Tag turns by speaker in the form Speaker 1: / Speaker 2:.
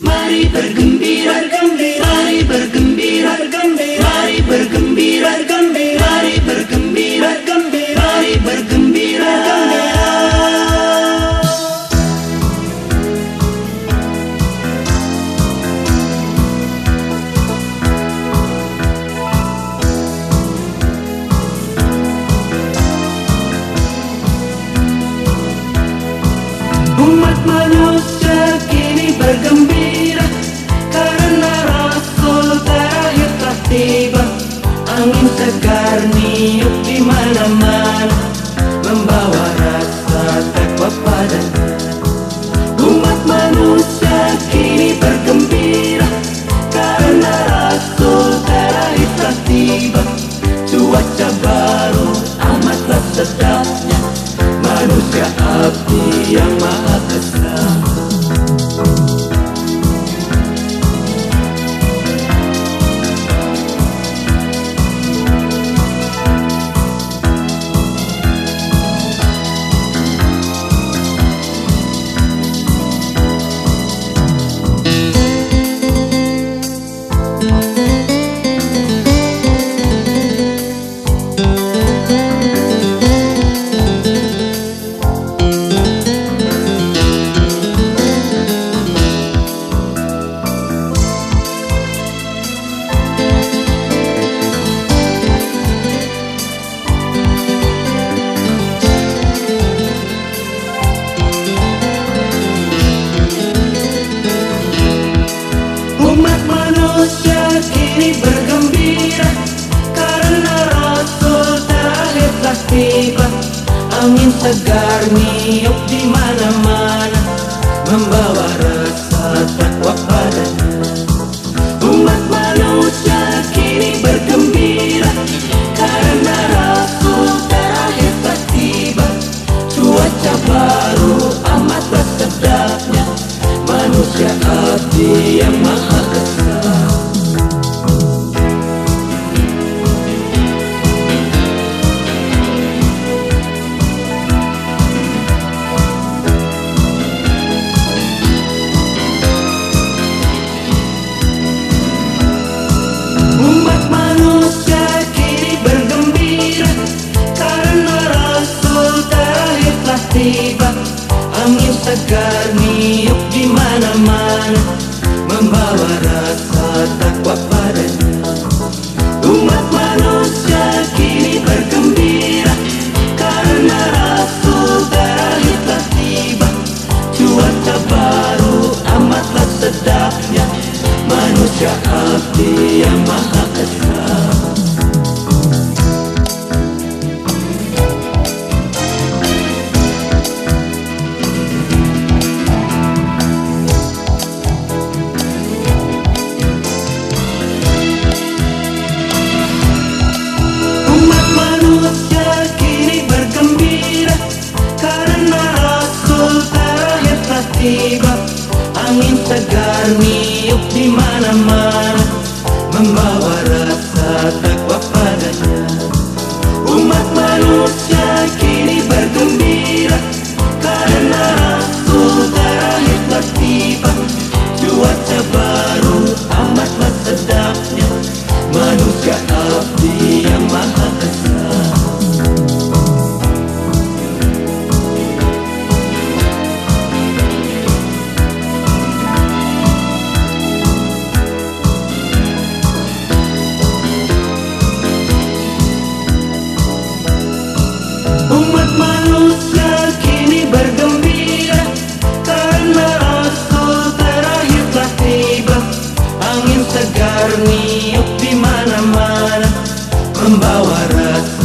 Speaker 1: Mari bergembira, bergembira, mari bergembira, kini bergembira Karena Rasul terakhir telah tiba Angin segar niup di mana-mana Angin segar niup di mana-mana Membawa rasa takwa padanya. Umat Membawa rasa takwa padanya Umat manusia kini bergembira Karena Rasul terakhir telah tiba. Cuaca baru amatlah sedapnya. Manusia abdi yang maha tiba Angin segar niup di mana-mana Membawa bergembira Karena Rasul terakhir telah tiba. Angin segar niup di mana-mana Membawa rasa